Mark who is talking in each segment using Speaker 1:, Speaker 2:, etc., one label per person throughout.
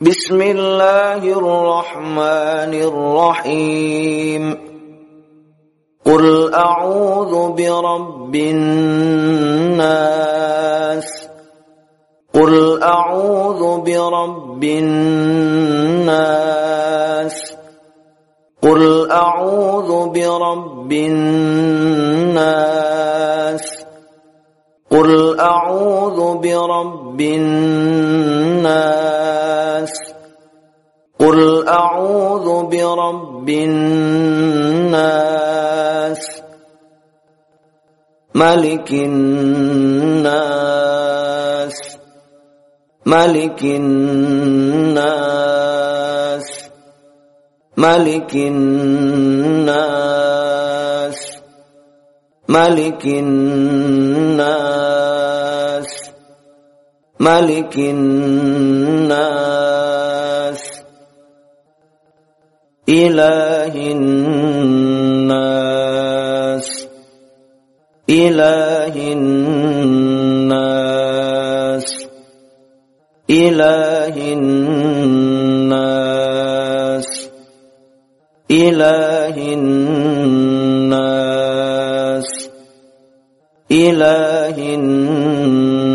Speaker 1: بسم الله الرحمن الرحيم قل أعوذ برب الناس قل أعوذ برب الناس قل أعوذ برب الناس قل أعوذ برب الناس. قل أعوذ برب الناس. ملك الناس. ملك الناس. ملك الناس. ملك الناس ملك الناس إله الناس إله الناس إله الناس إله الناس. إله الناس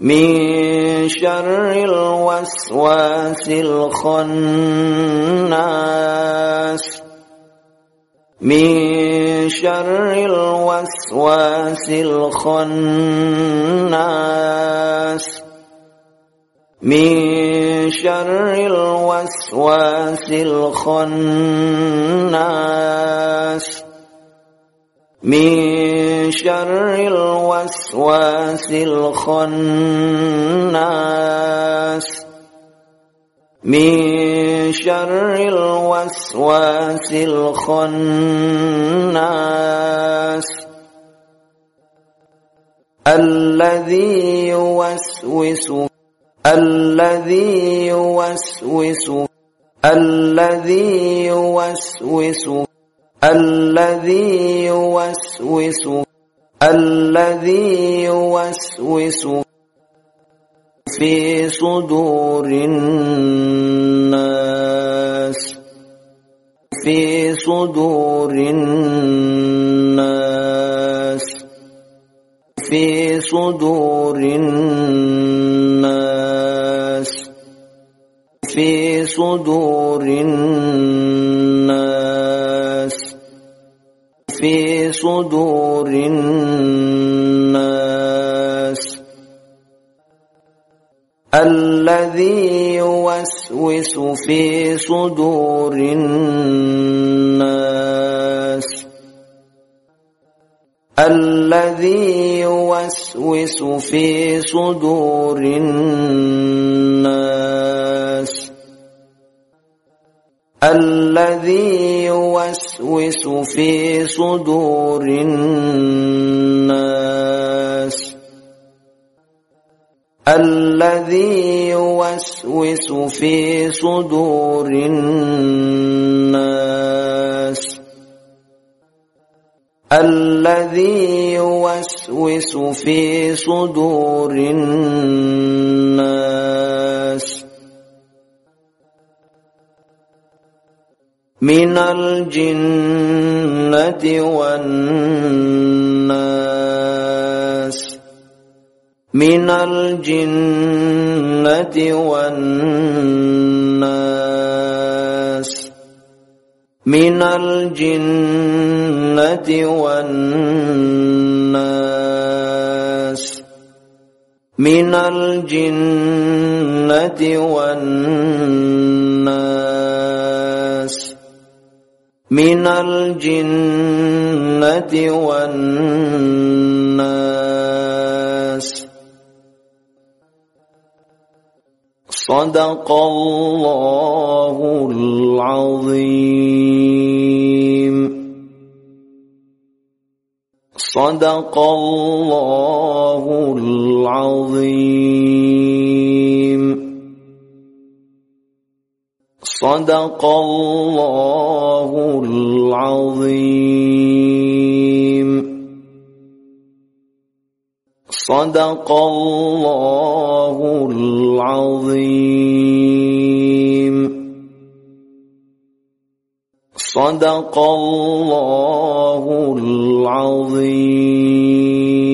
Speaker 1: من شر الوسواس الخناس من شر الوسواس الخناس من شر الوسواس الخناس من شر الوسواس الخناس. من شر الوسواس الخناس. الذي يوسوس الذي يوسوس الذي يوسوس. الذي يوسوس الذي يوسوس في صدور الناس في صدور الناس في صدور الناس في صدور الناس في صدور الناس الذي يوسوس في صدور الناس الذي يوسوس في صدور الناس الذي يوسوس في صدور الناس. الذي يوسوس في صدور الناس. الذي يوسوس في صدور الناس. من الجنة والناس. من الجنة والناس. من الجنة والناس. من الجنة والناس. من الجنة والناس. صدق الله العظيم. صدق الله العظيم. صدق الله العظيم. صدق الله العظيم. صدق الله العظيم.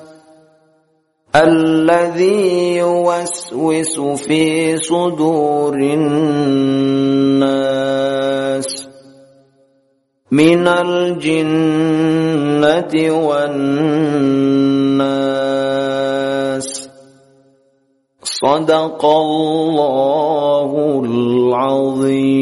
Speaker 1: الذي يوسوس في صدور الناس من الجنة والناس. صدق الله العظيم.